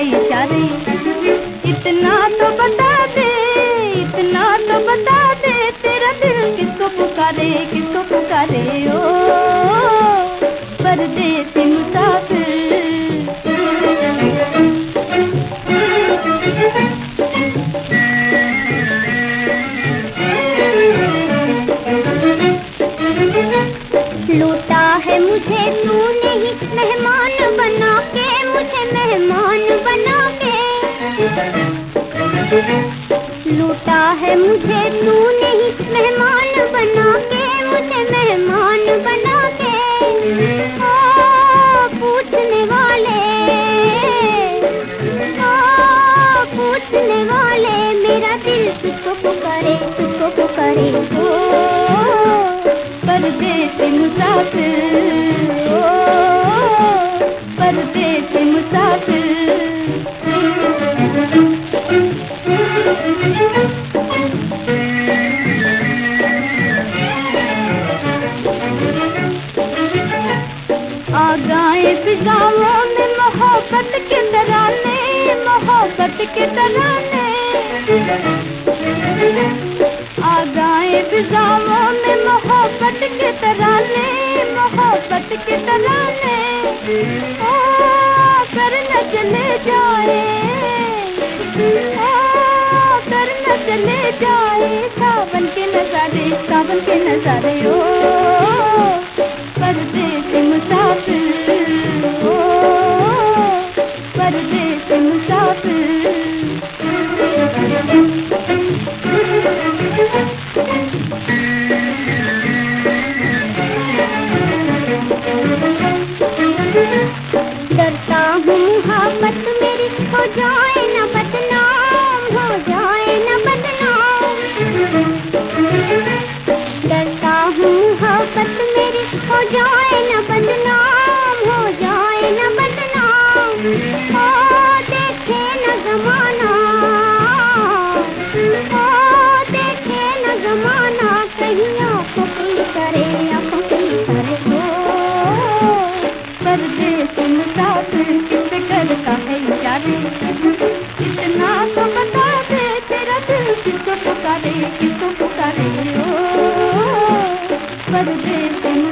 पुकारे इतना तो बता दे, इतना तो बता दे, तेरा दिल किसको पुकारे किसको पुकारे? ओ परदेसी लूटा है मुझे तूने ही मेहमान बना। मुझे मेहमान बना के लूटा है मुझे तूने ही मेहमान बना के मुझे मेहमान बना के ओ पूछने वाले। ओ पूछने वाले, मेरा दिल तुझको पुकारे तुझको पुकारे। ओ परदेसी मुसाफिर फिजाओं में मोहब्बत के तराने मोहब्बत के तराने आ गाए फिजाओं में मोहब्बत के तराने मोहब्बत के तराने ओ, कर न चले जाए। कर न चले जाए। सावन के नजारे, सावन के नजारे, ओ। मोहब्बत मेरी, हो जाए न बदनाम, हो जाए न बदनाम। ओ देखे न जमाना ओ देखे न जमाना कहीं आँखों की करे करे ओ परदेसी मुसाफिर किसे करता है इशारे इतना तो बता दे, तेरा दिल किसको पुकारे, किसको மறுபேசன